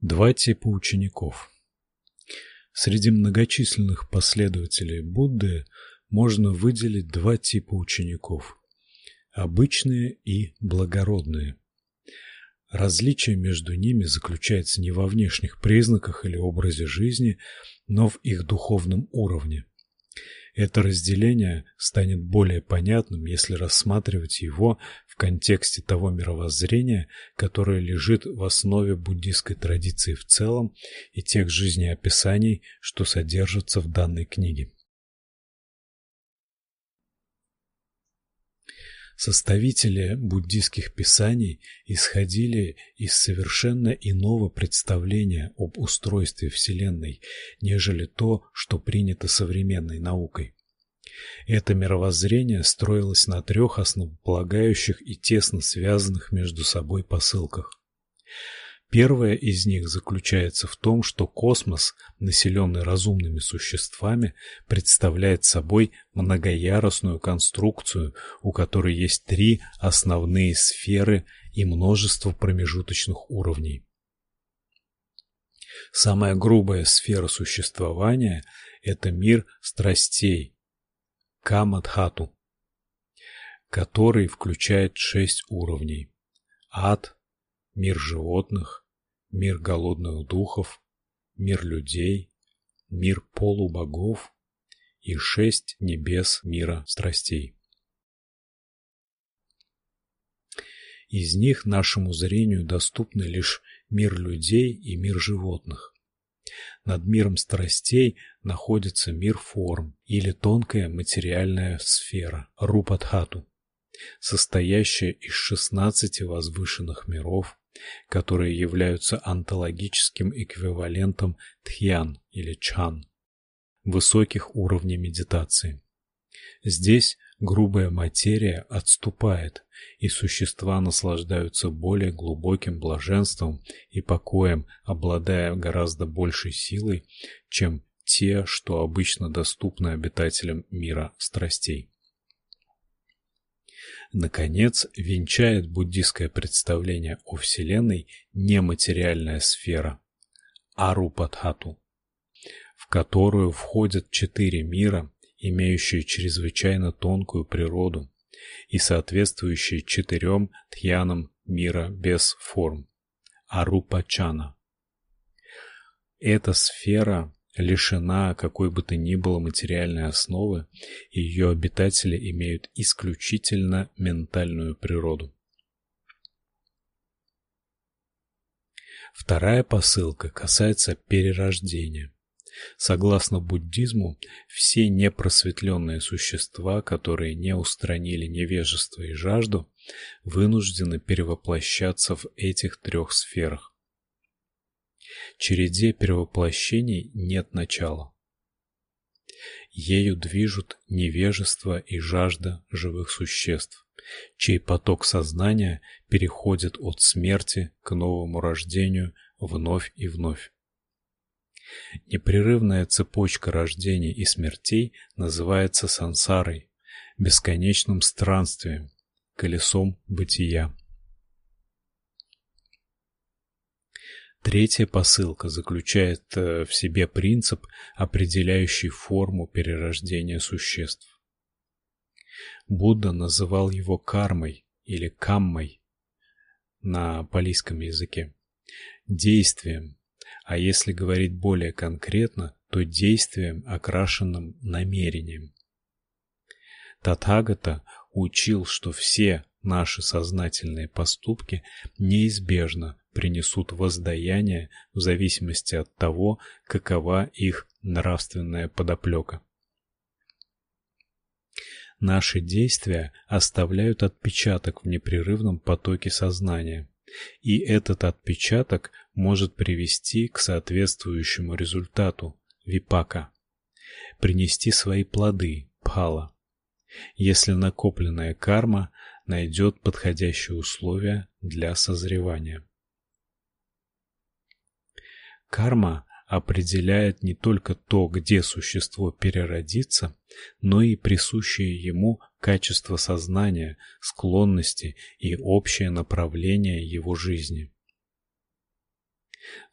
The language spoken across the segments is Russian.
Два типа учеников. Среди многочисленных последователей Будды можно выделить два типа учеников: обычные и благородные. Различие между ними заключается не во внешних признаках или образе жизни, но в их духовном уровне. Это разделение станет более понятным, если рассматривать его контексте того мировоззрения, которое лежит в основе буддийской традиции в целом и тех жизнеописаний, что содержатся в данной книге. Составители буддийских писаний исходили из совершенно иного представления об устройстве Вселенной, нежели то, что принято современной наукой. Это мировоззрение строилось на трех основополагающих и тесно связанных между собой посылках. Первая из них заключается в том, что космос, населенный разумными существами, представляет собой многоярусную конструкцию, у которой есть три основные сферы и множество промежуточных уровней. Самая грубая сфера существования это мир страстей, Камадхату, который включает шесть уровней: ад, мир животных, мир голодных духов, мир людей, мир полубогов и шесть небес мира страстей. Из них нашему зрению доступны лишь мир людей и мир животных. Над миром страстей находится мир форм или тонкая материальная сфера Рупадхату, состоящая из 16 возвышенных миров, которые являются онтологическим эквивалентом тхьян или чан, высоких уровней медитации. Здесь грубая материя отступает, и существа наслаждаются более глубоким блаженством и покоем, обладая гораздо большей силой, чем те, что обычно доступны обитателям мира страстей. Наконец, венчает буддийское представление о Вселенной нематериальная сфера Арупадхату, в которую входят четыре мира, имеющие чрезвычайно тонкую природу и соответствующие четырем тхьянам мира без форм Арупачана. Эта сфера лишена какой бы то ни было материальной основы, и ее обитатели имеют исключительно ментальную природу. Вторая посылка касается перерождения. Согласно буддизму, все непросветленные существа, которые не устранили невежество и жажду, вынуждены перевоплощаться в этих трех сферах. Череде перевоплощений нет начала. Ею движут невежество и жажда живых существ, чей поток сознания переходит от смерти к новому рождению вновь и вновь. Непрерывная цепочка рождений и смертей называется сансарой, бесконечным странствием, колесом бытия. Третья посылка заключает э, в себе принцип, определяющий форму перерождения существ. Будда называл его кармой или каммой на палийском языке, действием, а если говорить более конкретно, то действием, окрашенным намерением. Татхагата учил, что все наши сознательные поступки неизбежно принесут воздаяние в зависимости от того, какова их нравственная подоплека. Наши действия оставляют отпечаток в непрерывном потоке сознания, и этот отпечаток может привести к соответствующему результату випака, принести свои плоды пхала. Если накопленная карма найдет подходящие условия для созревания. Карма определяет не только то, где существо переродится, но и присущие ему качества сознания, склонности и общее направление его жизни.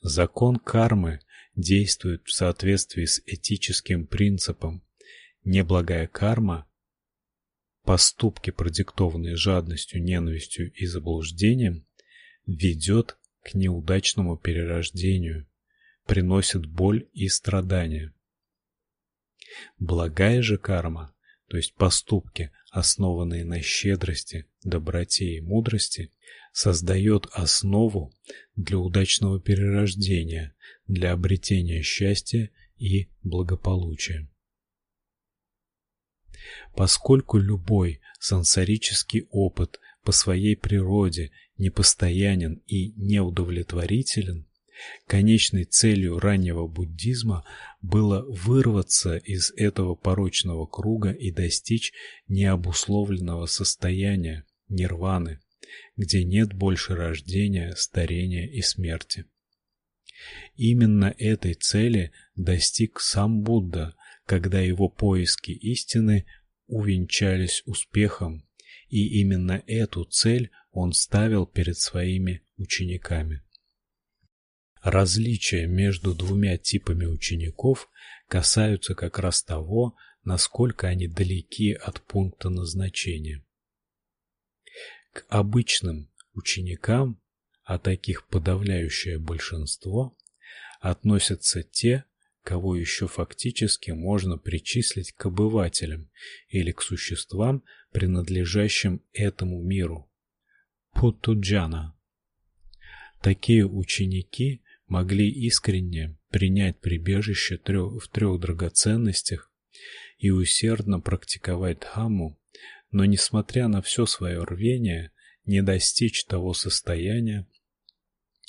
Закон кармы действует в соответствии с этическим принципом. Неблагая карма поступки, продиктованные жадностью, ненавистью и заблуждением, ведет к неудачному перерождению, приносит боль и страдания. Благая же карма, то есть поступки, основанные на щедрости, доброте и мудрости, создает основу для удачного перерождения, для обретения счастья и благополучия. Поскольку любой сенсорический опыт по своей природе непостоянен и неудовлетворителен, конечной целью раннего буддизма было вырваться из этого порочного круга и достичь необусловленного состояния нирваны, где нет больше рождения, старения и смерти. Именно этой цели достиг сам Будда, когда его поиски истины увенчались успехом, и именно эту цель он ставил перед своими учениками. Различия между двумя типами учеников касаются как раз того, насколько они далеки от пункта назначения. К обычным ученикам, а таких подавляющее большинство, относятся те, кого еще фактически можно причислить к обывателям или к существам, принадлежащим этому миру. Путуджана. Такие ученики могли искренне принять прибежище в трех драгоценностях и усердно практиковать дхамму, но несмотря на все свое рвение, не достичь того состояния,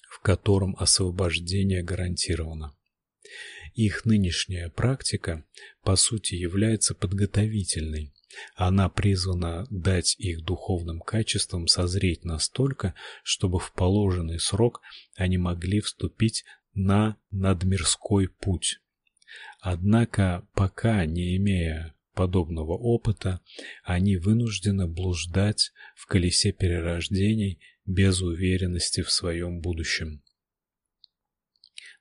в котором освобождение гарантировано. Их нынешняя практика по сути является подготовительной. Она призвана дать их духовным качествам созреть настолько, чтобы в положенный срок они могли вступить на надмирской путь. Однако, пока не имея подобного опыта, они вынуждены блуждать в колесе перерождений без уверенности в своем будущем.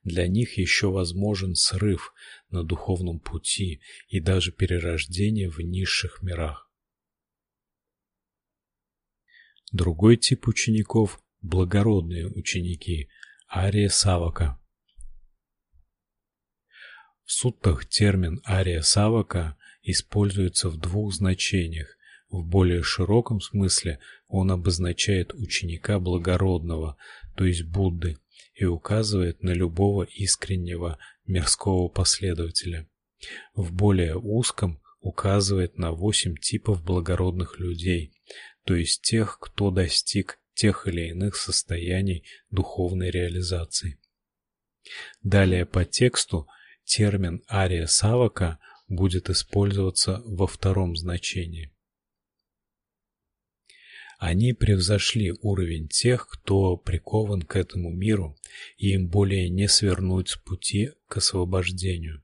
Для них еще возможен срыв на духовном пути и даже перерождение в низших мирах. Другой тип учеников благородные ученики Ария Савака. В суттах термин Ария Савака используется в двух значениях. В более широком смысле он обозначает ученика благородного, то есть Будды, и указывает на любого искреннего мирского последователя. В более узком указывает на восемь типов благородных людей, то есть тех, кто достиг тех или иных состояний духовной реализации. Далее по тексту термин ария савака будет использоваться во втором значении. Они превзошли уровень тех, кто прикован к этому миру, и им более не свернуть с пути к освобождению.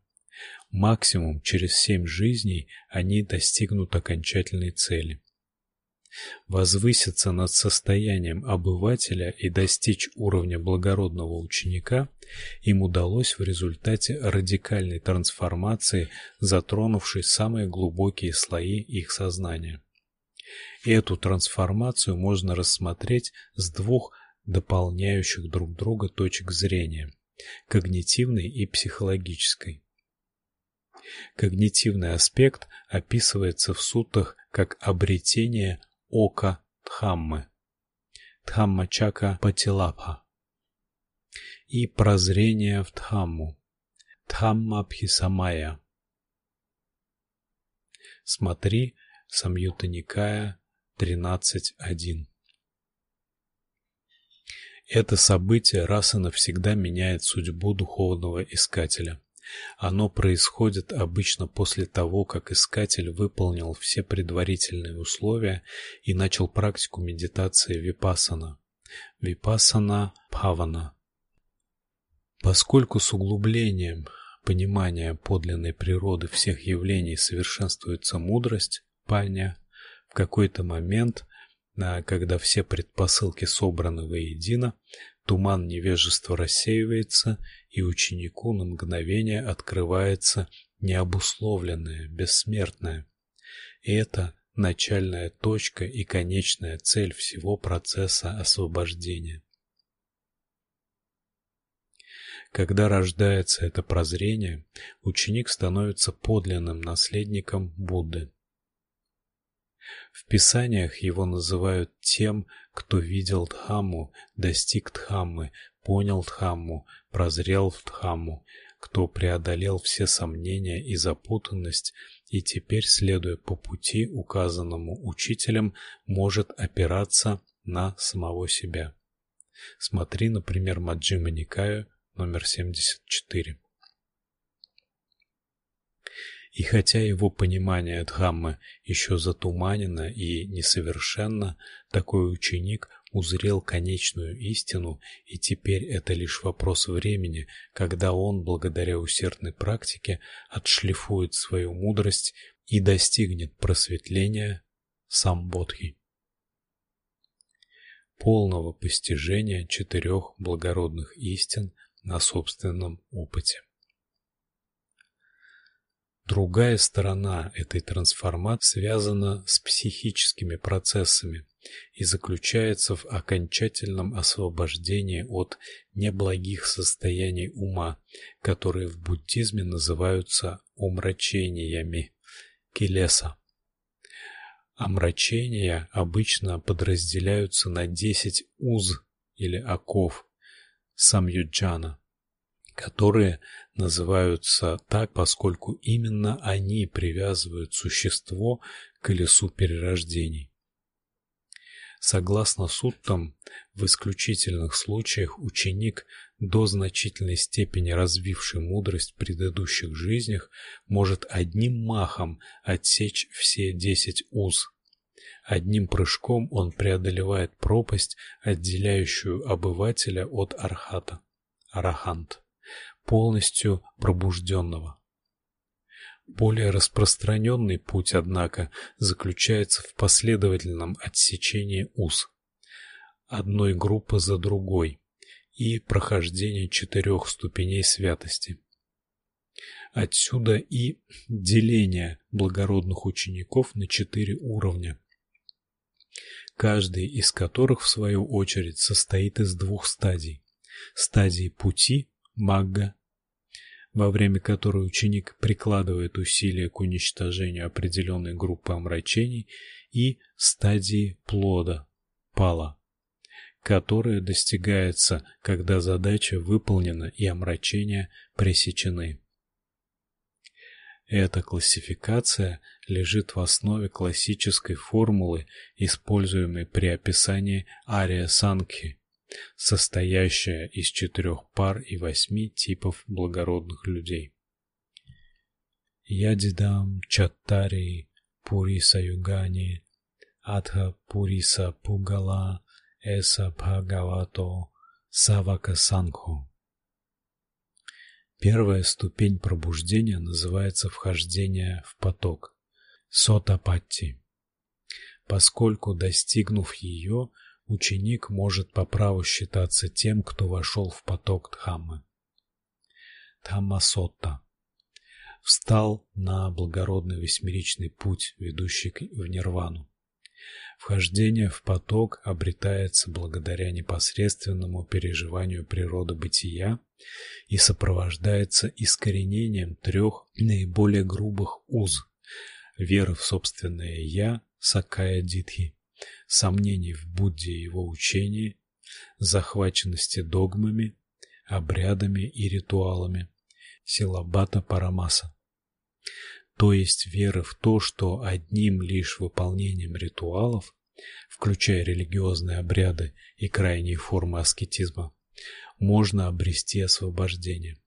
Максимум через семь жизней они достигнут окончательной цели. Возвыситься над состоянием обывателя и достичь уровня благородного ученика им удалось в результате радикальной трансформации, затронувшей самые глубокие слои их сознания. Эту трансформацию можно рассмотреть с двух дополняющих друг друга точек зрения: когнитивной и психологической. Когнитивный аспект описывается в сутах как обретение ока Дхаммы, Дхаммачака Патилапха, и прозрение в Дхамму, Дхаммабхисамая. Смотри Самьюта Никая 13.1. Это событие раз и навсегда меняет судьбу духовного искателя. Оно происходит обычно после того, как искатель выполнил все предварительные условия и начал практику медитации випассана. Випассана бхавана. Поскольку с углублением понимания подлинной природы всех явлений совершенствуется мудрость, пальня, в какой-то момент, когда все предпосылки собраны воедино, туман невежества рассеивается, и ученику на мгновение открывается необусловленное, бессмертное. И это начальная точка и конечная цель всего процесса освобождения. Когда рождается это прозрение, ученик становится подлинным наследником Будды. В писаниях его называют тем, кто видел Дхамму, достиг Дхаммы, понял Дхамму, прозрел в Дхамму, кто преодолел все сомнения и запутанность и теперь, следуя по пути, указанному учителем, может опираться на самого себя. Смотри, например, Маджхима Никая номер 74. И хотя его понимание Дхаммы еще затуманено и несовершенно, такой ученик узрел конечную истину, и теперь это лишь вопрос времени, когда он, благодаря усердной практике, отшлифует свою мудрость и достигнет просветления самбодхи полного постижения четырех благородных истин на собственном опыте. Другая сторона этой трансформации связана с психическими процессами и заключается в окончательном освобождении от неблагих состояний ума, которые в буддизме называются омрачениями килеса. Омрачения обычно подразделяются на 10 уз или оков самюджана, которые называются так, поскольку именно они привязывают существо к колесу перерождений. Согласно суттам, в исключительных случаях ученик, до значительной степени развивший мудрость в предыдущих жизнях, может одним махом отсечь все десять уз. Одним прыжком он преодолевает пропасть, отделяющую обывателя от архата, арахант полностью пробужденного. Более распространенный путь, однако, заключается в последовательном отсечении уз одной группы за другой и прохождении четырех ступеней святости. Отсюда и деление благородных учеников на четыре уровня, каждый из которых в свою очередь состоит из двух стадий: стадии пути магга, во время которой ученик прикладывает усилия к уничтожению определенной группы омрачений, и стадии плода пала, которая достигается, когда задача выполнена и омрачения пресечены. Эта классификация лежит в основе классической формулы, используемой при описании ария санкхи состоящая из четырех пар и восьми типов благородных людей. Ядидам чаттари пуриса югани атха пуриса пугала эса бхагавато савака сангхо. Первая ступень пробуждения называется вхождение в поток сотапатти. Поскольку достигнув ее, ученик может по праву считаться тем, кто вошел в поток Дхаммы. Дхаммасотта встал на благородный восьмеричный путь, ведущий в нирвану. Вхождение в поток обретается благодаря непосредственному переживанию природы бытия и сопровождается искоренением трех наиболее грубых уз: веры в собственное я, сакая дитхи, сомнений в Будде и его учении, захваченности догмами, обрядами и ритуалами, силабата парамаса. То есть веры в то, что одним лишь выполнением ритуалов, включая религиозные обряды и крайние формы аскетизма, можно обрести освобождение.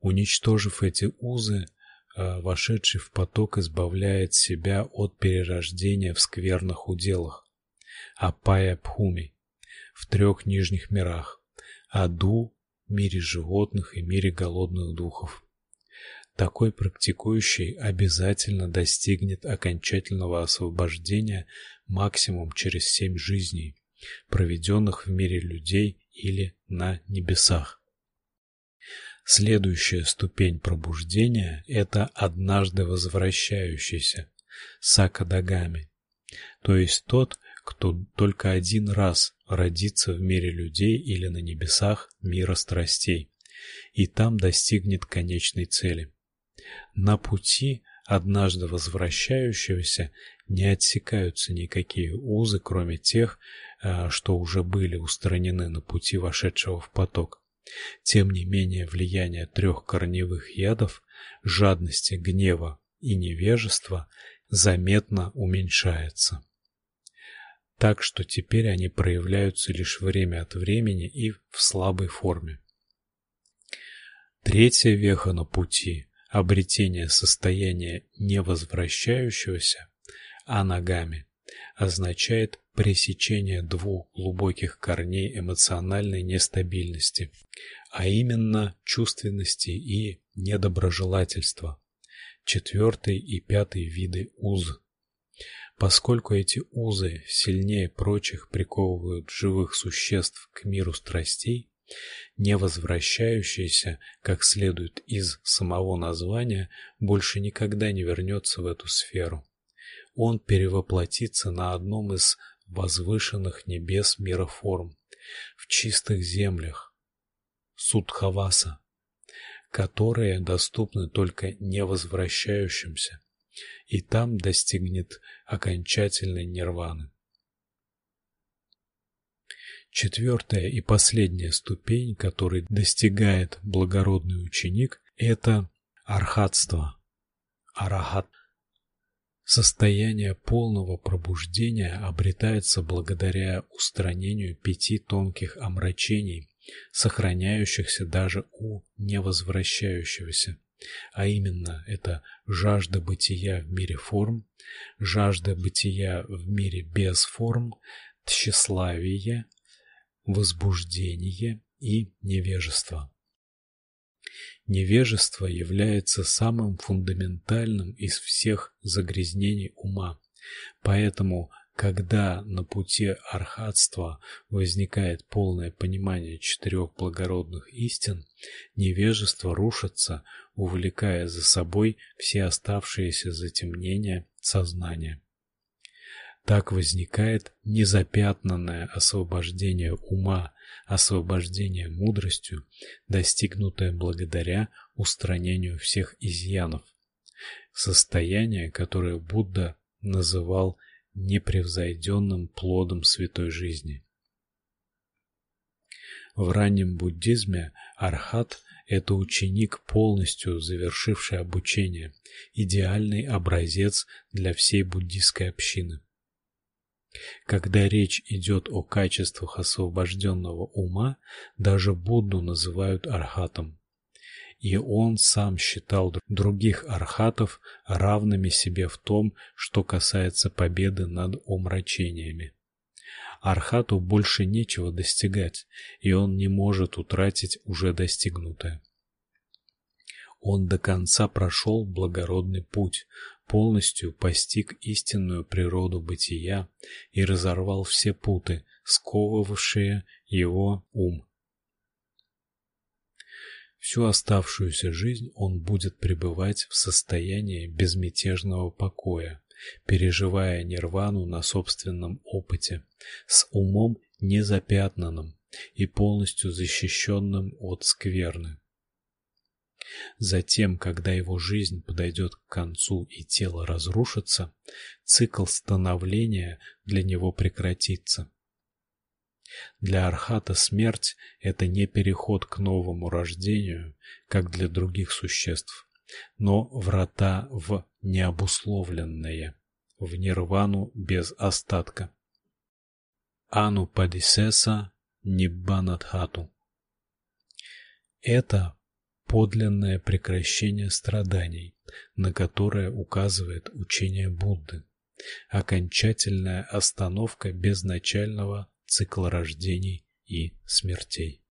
Уничтожив эти узы, вошедший в поток избавляет себя от перерождения в скверных уделах. Апая Пхуми в трех нижних мирах: аду, мире животных и мире голодных духов. Такой практикующий обязательно достигнет окончательного освобождения максимум через семь жизней, проведенных в мире людей или на небесах. Следующая ступень пробуждения это однажды возвращающийся сакадагами, то есть тот, кто только один раз родится в мире людей или на небесах мира страстей, и там достигнет конечной цели. На пути однажды возвращающегося не отсекаются никакие узы, кроме тех, а, что уже были устранены на пути вошедшего в поток. Тем не менее, влияние трех корневых ядов жадности, гнева и невежества заметно уменьшается. Так что теперь они проявляются лишь время от времени и в слабой форме. Третья веха на пути обретение состояния невозвращающегося а ногами означает пресечение двух глубоких корней эмоциональной нестабильности, а именно чувственности и недоброжелательства. Четвертый и пятый виды уз. Поскольку эти узы сильнее прочих приковывают живых существ к миру страстей, не возвращающийся, как следует из самого названия, больше никогда не вернется в эту сферу. Он перевоплотится на одном из возвышенных небес мира форм, в чистых землях Судхаваса, которые доступны только невозвращающимся, и там достигнет окончательной нирваны. Четвертая и последняя ступень, которой достигает благородный ученик, это архатство. Арахат. Состояние полного пробуждения обретается благодаря устранению пяти тонких омрачений, сохраняющихся даже у невозвращающегося. А именно это жажда бытия в мире форм, жажда бытия в мире без форм, тщеславие, возбуждение и невежество. Невежество является самым фундаментальным из всех загрязнений ума. Поэтому, когда на пути архатства возникает полное понимание четырех благородных истин, невежество рушится, увлекая за собой все оставшиеся затемнения сознания. Так возникает незапятнанное освобождение ума, освобождение мудростью, достигнутое благодаря устранению всех изъянов. Состояние, которое Будда называл непревзойденным плодом святой жизни. В раннем буддизме архат это ученик, полностью завершивший обучение, идеальный образец для всей буддийской общины. Когда речь идет о качествах освобожденного ума, даже Будду называют архатом. И он сам считал других архатов равными себе в том, что касается победы над омрачениями. Архату больше нечего достигать, и он не может утратить уже достигнутое. Он до конца прошел благородный путь, полностью постиг истинную природу бытия и разорвал все путы, сковывавшие его ум. Всю оставшуюся жизнь он будет пребывать в состоянии безмятежного покоя, переживая нирвану на собственном опыте, с умом незапятнанным и полностью защищенным от скверны. Затем, когда его жизнь подойдет к концу и тело разрушится, цикл становления для него прекратится. Для архата смерть это не переход к новому рождению, как для других существ, но врата в необусловленное, в нирвану без остатка. Ану падисеса ниббанатхату. Это подлинное прекращение страданий, на которое указывает учение Будды, окончательная остановка безначального цикла рождений и смертей.